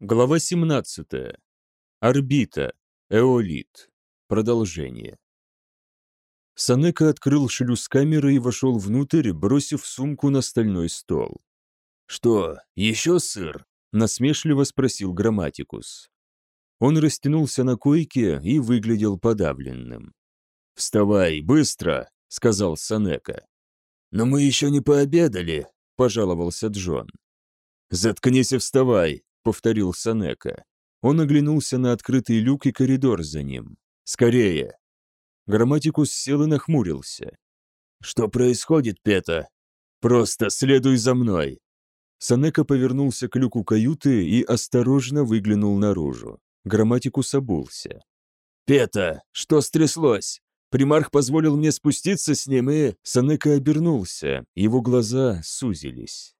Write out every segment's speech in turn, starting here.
Глава 17. Орбита. Эолит. Продолжение. Санека открыл шлюз камеры и вошел внутрь, бросив сумку на стальной стол. «Что, еще сыр?» – насмешливо спросил Грамматикус. Он растянулся на койке и выглядел подавленным. «Вставай, быстро!» – сказал Санека. «Но мы еще не пообедали», – пожаловался Джон. «Заткнись и вставай!» Повторил Санека. Он оглянулся на открытый люк и коридор за ним. «Скорее!» Грамматикус сел и нахмурился. «Что происходит, Пета?» «Просто следуй за мной!» Санека повернулся к люку каюты и осторожно выглянул наружу. Грамматикус обулся. «Пета, что стряслось? Примарх позволил мне спуститься с ним и...» Санека обернулся, его глаза сузились.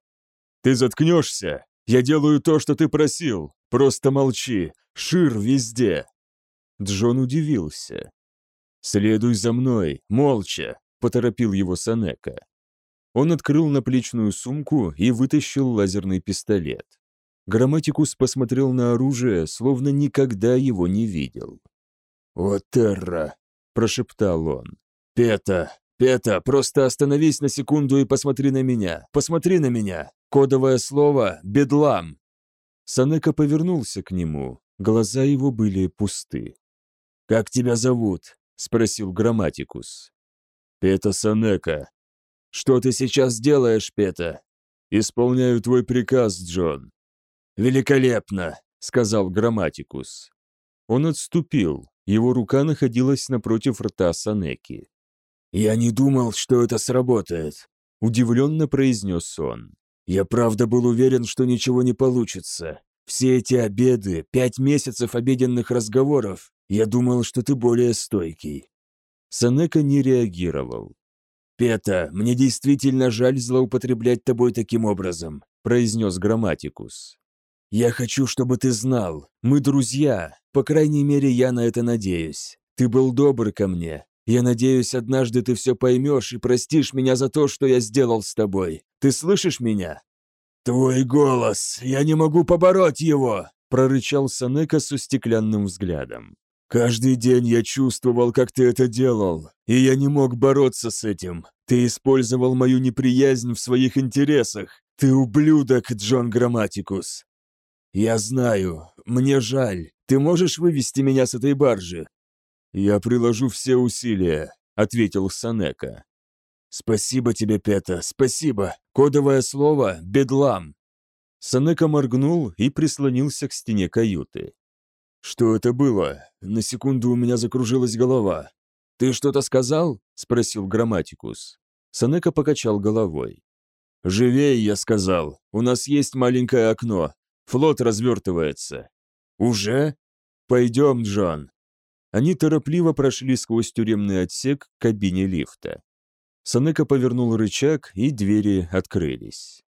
«Ты заткнешься?» Я делаю то, что ты просил. Просто молчи. Шир везде». Джон удивился. «Следуй за мной, молча», — поторопил его Санека. Он открыл наплечную сумку и вытащил лазерный пистолет. Грамматикус посмотрел на оружие, словно никогда его не видел. «О, Терра!» — прошептал он. «Пета, Пета, просто остановись на секунду и посмотри на меня. Посмотри на меня. Кодовое слово «бедлам». Санека повернулся к нему. Глаза его были пусты. «Как тебя зовут?» — спросил Грамматикус. «Пета Санека». «Что ты сейчас делаешь, Пета?» «Исполняю твой приказ, Джон». «Великолепно», — сказал Грамматикус. Он отступил, его рука находилась напротив рта Санеки. «Я не думал, что это сработает», — удивленно произнес он. Я правда был уверен, что ничего не получится. Все эти обеды, пять месяцев обеденных разговоров, я думал, что ты более стойкий». Санека не реагировал. «Пета, мне действительно жаль злоупотреблять тобой таким образом», произнес Грамматикус. «Я хочу, чтобы ты знал, мы друзья, по крайней мере, я на это надеюсь. Ты был добр ко мне, я надеюсь, однажды ты все поймешь и простишь меня за то, что я сделал с тобой. Ты слышишь меня?» «Твой голос! Я не могу побороть его!» прорычал Санека со стеклянным взглядом. «Каждый день я чувствовал, как ты это делал, и я не мог бороться с этим. Ты использовал мою неприязнь в своих интересах. Ты ублюдок, Джон Грамматикус. Я знаю, мне жаль. Ты можешь вывести меня с этой баржи? «Я приложу все усилия», — ответил Санека. «Спасибо тебе, Пета, спасибо. Кодовое слово — бедлам». Санека моргнул и прислонился к стене каюты. «Что это было? На секунду у меня закружилась голова». «Ты что-то сказал?» — спросил Грамматикус. Санека покачал головой. «Живей, я сказал. У нас есть маленькое окно. Флот развертывается». «Уже?» «Пойдем, Джон. Они торопливо прошли сквозь тюремный отсек к кабине лифта. Санека повернул рычаг, и двери открылись.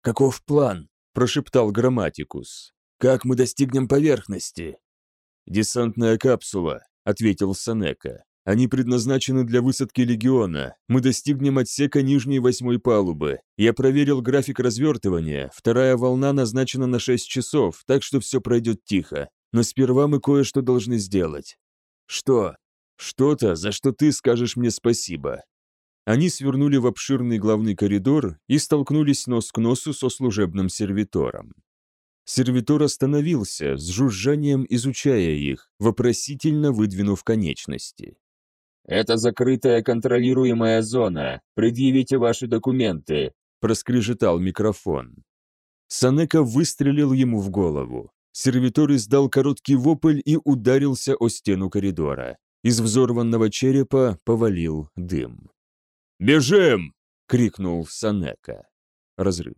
«Каков план?» – прошептал Грамматикус. «Как мы достигнем поверхности?» «Десантная капсула», – ответил Санека. «Они предназначены для высадки легиона. Мы достигнем отсека нижней восьмой палубы. Я проверил график развертывания. Вторая волна назначена на 6 часов, так что все пройдет тихо. Но сперва мы кое-что должны сделать. «Что? Что-то, за что ты скажешь мне спасибо». Они свернули в обширный главный коридор и столкнулись нос к носу со служебным сервитором. Сервитор остановился, с жужжанием изучая их, вопросительно выдвинув конечности. «Это закрытая контролируемая зона. Предъявите ваши документы», – проскрежетал микрофон. Санека выстрелил ему в голову. Сервитор издал короткий вопль и ударился о стену коридора. Из взорванного черепа повалил дым. «Бежим!» — крикнул Санека. Разрыв.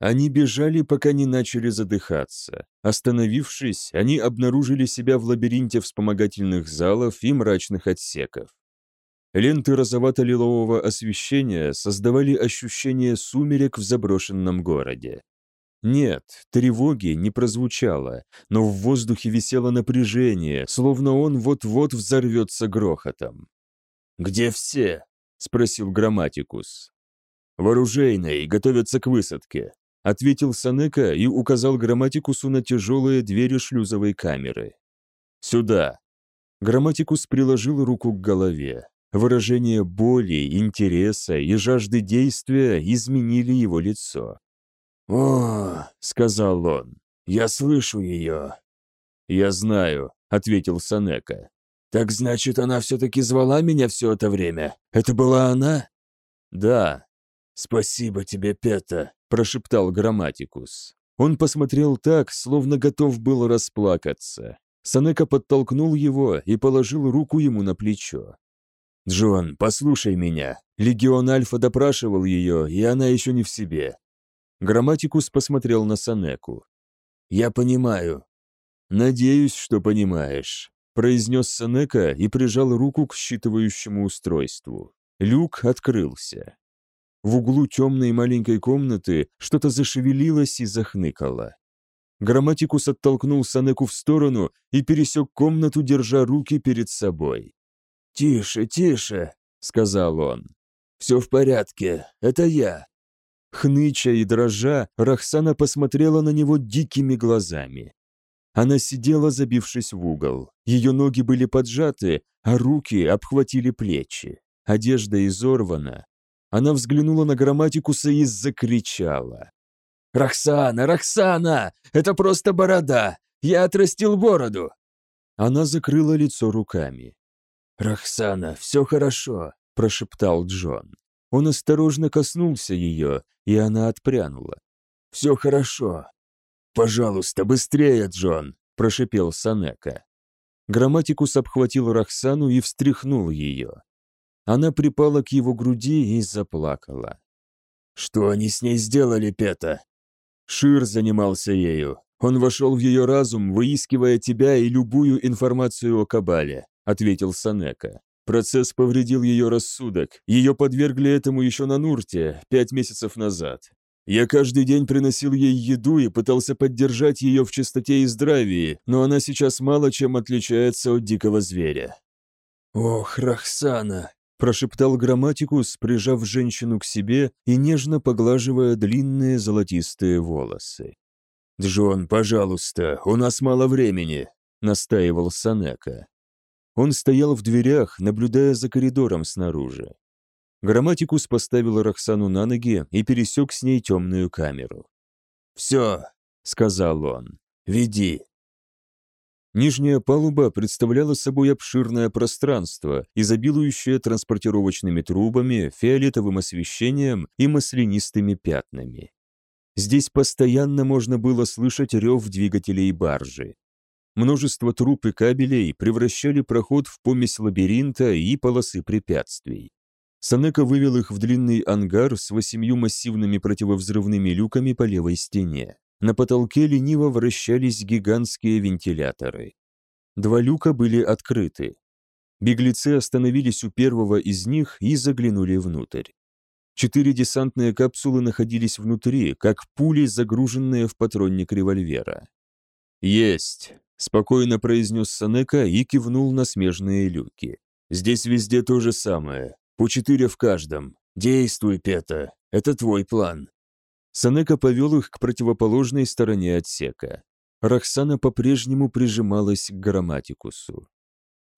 Они бежали, пока не начали задыхаться. Остановившись, они обнаружили себя в лабиринте вспомогательных залов и мрачных отсеков. Ленты розовато-лилового освещения создавали ощущение сумерек в заброшенном городе. Нет, тревоги не прозвучало, но в воздухе висело напряжение, словно он вот-вот взорвется грохотом. «Где все?» — спросил Грамматикус. «В оружейной, готовятся к высадке. ответил Санека и указал грамматикусу на тяжелые двери шлюзовой камеры. «Сюда!» Грамматикус приложил руку к голове. Выражение боли, интереса и жажды действия изменили его лицо. «О!» — сказал он. «Я слышу ее!» «Я знаю», — ответил Санека. «Так значит, она все-таки звала меня все это время? Это была она?» «Да». «Спасибо тебе, Пета», — прошептал Грамматикус. Он посмотрел так, словно готов был расплакаться. Санека подтолкнул его и положил руку ему на плечо. «Джон, послушай меня. Легион Альфа допрашивал ее, и она еще не в себе». Грамматикус посмотрел на Санеку. «Я понимаю». «Надеюсь, что понимаешь», — произнес Санека и прижал руку к считывающему устройству. Люк открылся. В углу темной маленькой комнаты что-то зашевелилось и захныкало. Грамматикус оттолкнул Санеку в сторону и пересек комнату, держа руки перед собой. «Тише, тише», — сказал он. «Все в порядке, это я». Хныча и дрожа, Рахсана посмотрела на него дикими глазами. Она сидела, забившись в угол. Ее ноги были поджаты, а руки обхватили плечи. Одежда изорвана. Она взглянула на грамматикуса и закричала. «Роксана, Роксана! Это просто борода! Я отрастил бороду!» Она закрыла лицо руками. «Роксана, все хорошо», – прошептал Джон. Он осторожно коснулся ее, и она отпрянула. «Все хорошо». «Пожалуйста, быстрее, Джон», – прошепел Санека. Грамматикус обхватил Роксану и встряхнул ее. Она припала к его груди и заплакала. «Что они с ней сделали, Пета?» Шир занимался ею. Он вошел в ее разум, выискивая тебя и любую информацию о Кабале», — ответил Санека. Процесс повредил ее рассудок. Ее подвергли этому еще на Нурте, пять месяцев назад. Я каждый день приносил ей еду и пытался поддержать ее в чистоте и здравии, но она сейчас мало чем отличается от дикого зверя. «Ох, Рахсана!» прошептал грамматикус, прижав женщину к себе и нежно поглаживая длинные золотистые волосы. «Джон, пожалуйста, у нас мало времени», — настаивал Санека. Он стоял в дверях, наблюдая за коридором снаружи. Грамматикус поставил Роксану на ноги и пересек с ней темную камеру. «Все», — сказал он, — «веди». Нижняя палуба представляла собой обширное пространство, изобилующее транспортировочными трубами, фиолетовым освещением и маслянистыми пятнами. Здесь постоянно можно было слышать рев двигателей баржи. Множество труб и кабелей превращали проход в помесь лабиринта и полосы препятствий. Санека вывел их в длинный ангар с восемью массивными противовзрывными люками по левой стене. На потолке лениво вращались гигантские вентиляторы. Два люка были открыты. Беглецы остановились у первого из них и заглянули внутрь. Четыре десантные капсулы находились внутри, как пули, загруженные в патронник револьвера. «Есть!» – спокойно произнес Санека и кивнул на смежные люки. «Здесь везде то же самое. По четыре в каждом. Действуй, Пета. Это твой план». Санека повел их к противоположной стороне отсека. Рахсана по-прежнему прижималась к грамматикусу.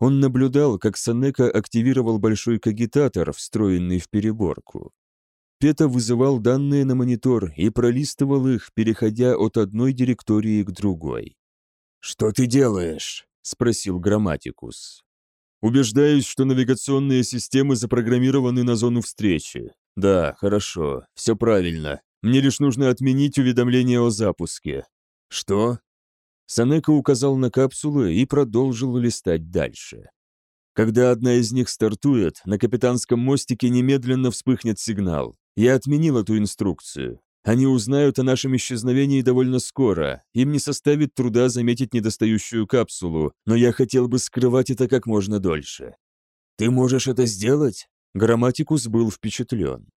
Он наблюдал, как Санека активировал большой кагитатор, встроенный в переборку. Пета вызывал данные на монитор и пролистывал их, переходя от одной директории к другой. «Что ты делаешь?» – спросил грамматикус. «Убеждаюсь, что навигационные системы запрограммированы на зону встречи. Да, хорошо, все правильно. Мне лишь нужно отменить уведомление о запуске». «Что?» Санека указал на капсулы и продолжил листать дальше. Когда одна из них стартует, на капитанском мостике немедленно вспыхнет сигнал. Я отменил эту инструкцию. Они узнают о нашем исчезновении довольно скоро. Им не составит труда заметить недостающую капсулу, но я хотел бы скрывать это как можно дольше. Ты можешь это сделать? Грамматикус был впечатлен.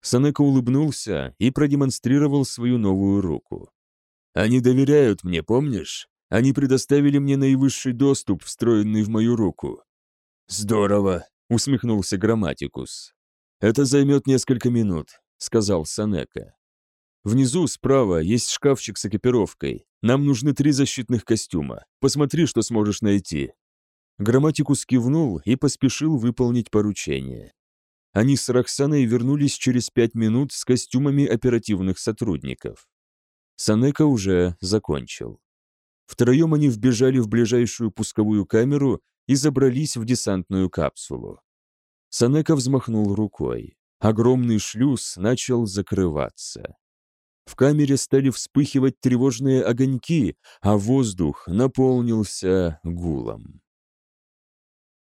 Санека улыбнулся и продемонстрировал свою новую руку. «Они доверяют мне, помнишь? Они предоставили мне наивысший доступ, встроенный в мою руку». «Здорово», — усмехнулся Грамматикус. «Это займет несколько минут», — сказал Санека. Внизу, справа, есть шкафчик с экипировкой. Нам нужны три защитных костюма. Посмотри, что сможешь найти». Грамматикус кивнул и поспешил выполнить поручение. Они с Роксаной вернулись через пять минут с костюмами оперативных сотрудников. Санека уже закончил. Втроем они вбежали в ближайшую пусковую камеру и забрались в десантную капсулу. Санека взмахнул рукой. Огромный шлюз начал закрываться. В камере стали вспыхивать тревожные огоньки, а воздух наполнился гулом.